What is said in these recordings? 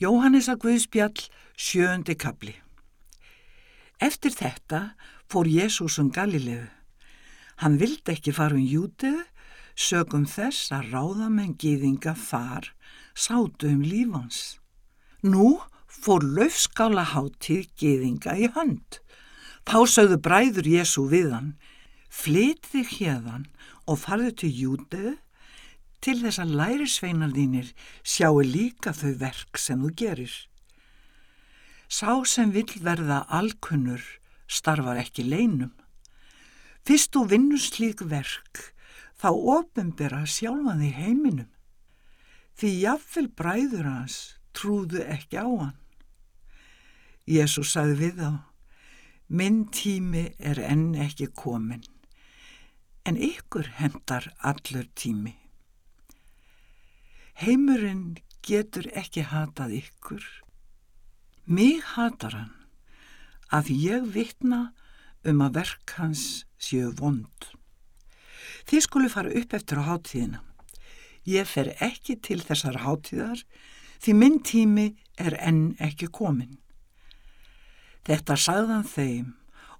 Jóhannesa Guðspjall, sjöundi kabli. Eftir þetta fór Jésús um Galilegu. Hann vildi ekki fara um Júteu, sögum þess að ráðamenn gýðinga þar sátu um lífans. Nú fór löfskála háttíð gýðinga í hönd. Þá sögðu bræður Jésú við hann, flyt þig hérðan og farðu til Júteu til þess að lærisveinar þínir sjáu líka þau verk sem þú gerir. Sá sem vill verða alkunnur starfar ekki leinum. Fyrst þú vinnur slík verk, þá ofinbera sjálfan því heiminum. Því jáfnvel bræður hans trúðu ekki á hann. Jésús sagði við þá, minn tími er enn ekki komin, en ykkur hendar allur tími. Heimurinn getur ekki hatað ykkur. Mig hatar hann að ég vitna um að verk hans séu vond. Þið skulu fara upp eftir á háttíðina. Ég fer ekki til þessar háttíðar því minn tími er enn ekki komin. Þetta sagðan þeim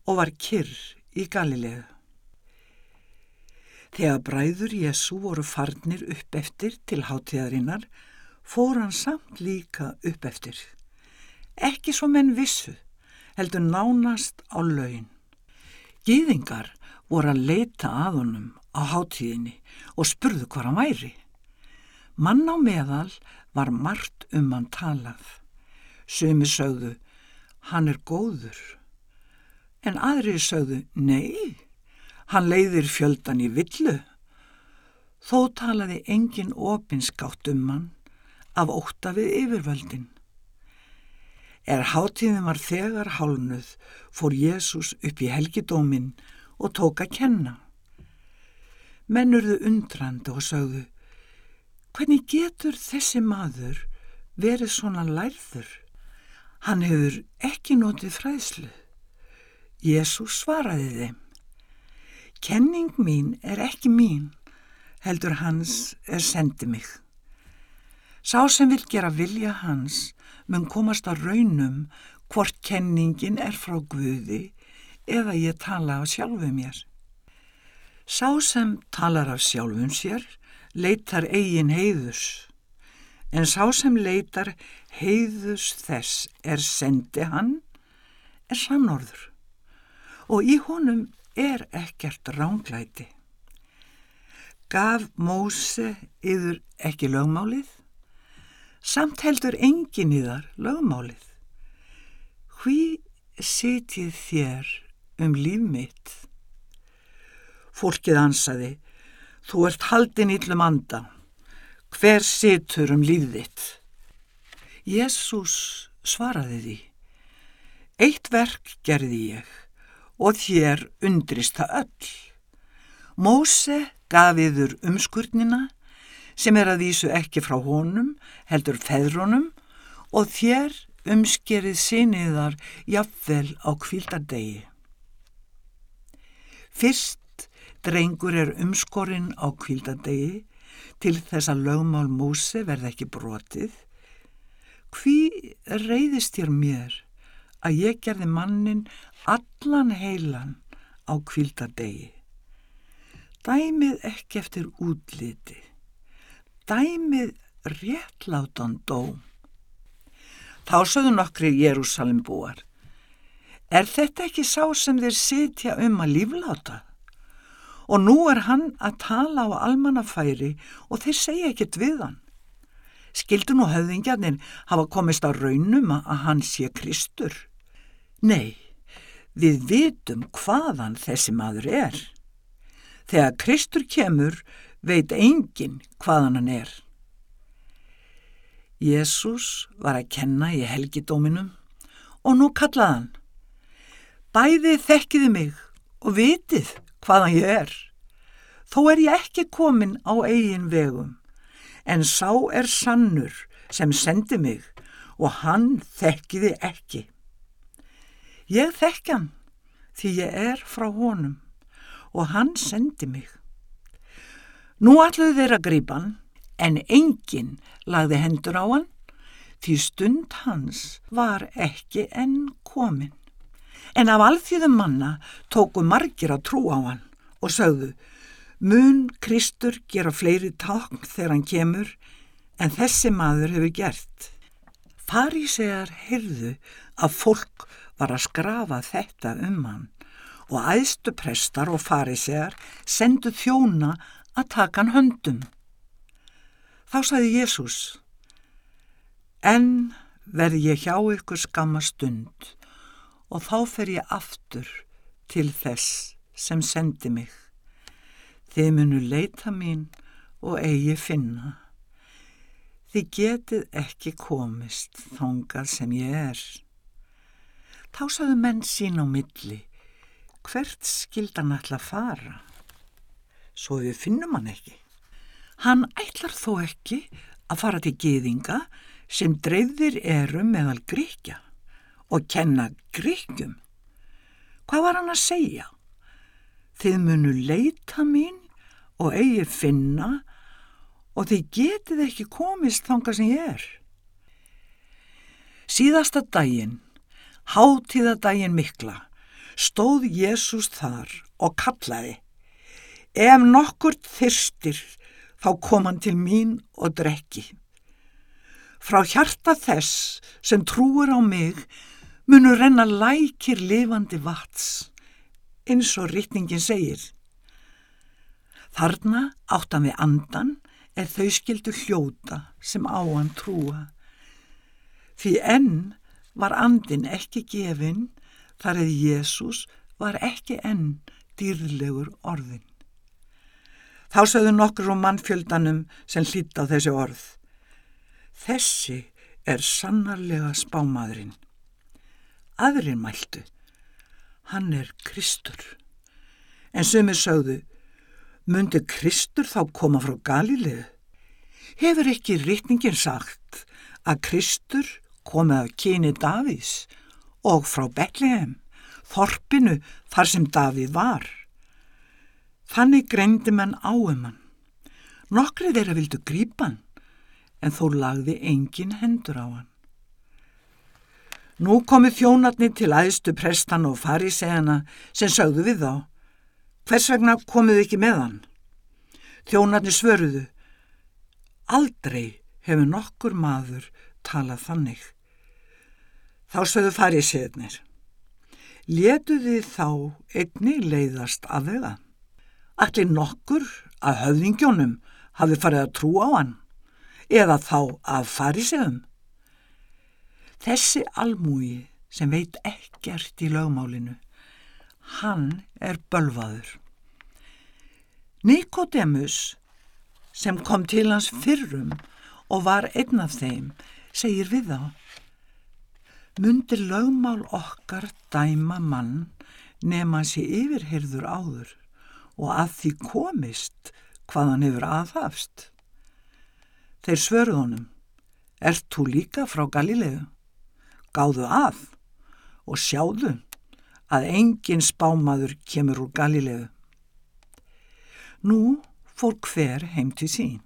og var kyrr í Galilegu. Þegar bræður Jésu voru farnir upp eftir til háttíðarinnar fór hann samt líka upp eftir. Ekki svo menn vissu, heldur nánast á laun. Gýðingar voru að leita að honum á háttíðinni og spurðu hvað hann væri. Mann á meðal var margt um hann talað. Sumi sögðu, hann er góður. En aðri sögðu, nei, hann leiðir fjöldan í villu. Þó talaði engin opinskátt um hann af óta við yfirvöldin. Er hátíðin var þegar hálnuð fór Jésús upp í helgidómin og tók að kenna. Mennurðu undrandi og sögðu, hvernig getur þessi maður verið svona lærður? Hann hefur ekki notið fræðslu. Jésús svaraði þeim. Kenning mín er ekki mín, heldur hans er sendi mig. Sá sem vil gera vilja hans mun komast á raunum hvort kenningin er frá Guði eða ég tala af sjálfu mér. Sá sem talar af sjálfum sér leitar eigin heiðus, en sá sem leitar heiðus þess er sendi hann, er samnorður og í honum er ekkert ránglæti. Gaf Móse yður ekki lögmálið? Samt heldur engin í þar lögmálið. Hví sitið þér um líf mitt? Fólkið ansaði, þú ert haldin íllum anda. Hver situr um líf þitt? Jésús svaraði því. Eitt verk gerði ég og þér undrist það öll. Móse gaf yður umskurnina sem er að vísu ekki frá honum, heldur feðrunum og þér umskerið síniðar jafnvel á kvildardegi. Fyrst drengur er umskorinn á kvildardegi til þess að lögmál Móse verð ekki brotið. Hví reyðist þér mér að ég gerði mannin allan heilan á kvildardegi? Dæmið ekki eftir útliti dæmið réttlátan dóm. Þá sögðu nokkri Jérúsalim búar. Er þetta ekki sá sem þeir sitja um að lífláta? Og nú er hann að tala á almannafæri og þeir segja ekkert við hann. Skildu nú höfðingjarnir hafa komist á raunum að hann sé Kristur? Nei, við vitum hvaðan þessi maður er. Þegar Kristur kemur veit engin hvaðan hann er. Jésús var að kenna í helgidóminum og nú kallaði hann. Bæði þekkiði mig og vitið hvaðan ég er. Þó er ég ekki komin á eigin vegum, en sá er sannur sem sendi mig og hann þekkiði ekki. Ég þekki hann því ég er frá honum og hann sendi mig. Nú alluðu þeir að grípa hann, en enginn lagði hendur á hann, því stund hans var ekki enn komin. En af alþýðum manna tóku margir að trú á hann og sögðu, mun Kristur gera fleiri takn þegar hann kemur en þessi maður hefur gert. Farísegar heyrðu að fólk var að skrafa þetta um hann og æðstu prestar og farísegar sendu þjóna að taka hann höndum. Þá sagði Jésús, en verð ég hjá ykkur skamma stund og þá fer ég aftur til þess sem sendi mig. Þið munu leita mín og eigi finna. Þið getið ekki komist þongað sem ég er. Þá saðu menn sín á milli, hvert skildan ætla að fara? Svo við finnum hann ekki. Hann ætlar þó ekki að fara til geðinga sem dreifðir eru meðal gríkja og kenna gríkjum. Hvað var hann að segja? Þið munu leita mín og eigi finna og þið getið ekki komist þanga sem ég er. Síðasta daginn, hátíðadaginn mikla, stóð Jésús þar og kallaði Ef nokkur þyrstir, þá kom hann til mín og drekki. Frá hjarta þess sem trúur á mig munur renna lækir lifandi vats, eins og rítningin segir. Þarna áttan við andan er þau skildu hljóta sem á hann trúa. Því enn var andin ekki gefinn þar eða Jésús var ekki enn dýrlegur orðin. Þá sögðu nokkur um mannfjöldanum sem hlýtt á þessi orð. Þessi er sannarlega spámaðurinn. Aðrin mæltu, hann er Kristur. En sumir sögðu, Mundi Kristur þá koma frá Galilegu? Hefur ekki rítningin sagt að Kristur komið af kyni Davís og frá Betlehem, þorpinu þar sem Davíð var? Þannig greindi mann á um hann. Nokkrið þeirra vildu grípa hann, en þó lagði engin hendur á hann. Nú komi þjónatni til aðstu prestan og farisegana sem sögðu við þá. Hvers vegna komuð ekki með hann? Þjónarnir svöruðu. Aldrei hefur nokkur maður talað þannig. Þá sögðu farið séðnir. Letuði þá einni leiðast af þeirra. Allir nokkur að höfðingjónum hafi farið að trú á hann eða þá að farið séðum. Þessi almúi sem veit ekkert í lögmálinu, hann er bölvaður. Nikodemus sem kom til hans fyrrum og var einn af þeim segir við þá Mundir lögmál okkar dæma mann nema hans í yfirherður áður og að því komist hvað hann hefur aðhafst. Þeir svörðu honum, ert þú líka frá Galilegu? Gáðu að og sjáðu að engin spámaður kemur úr Galilegu. Nú fór hver heim til sín.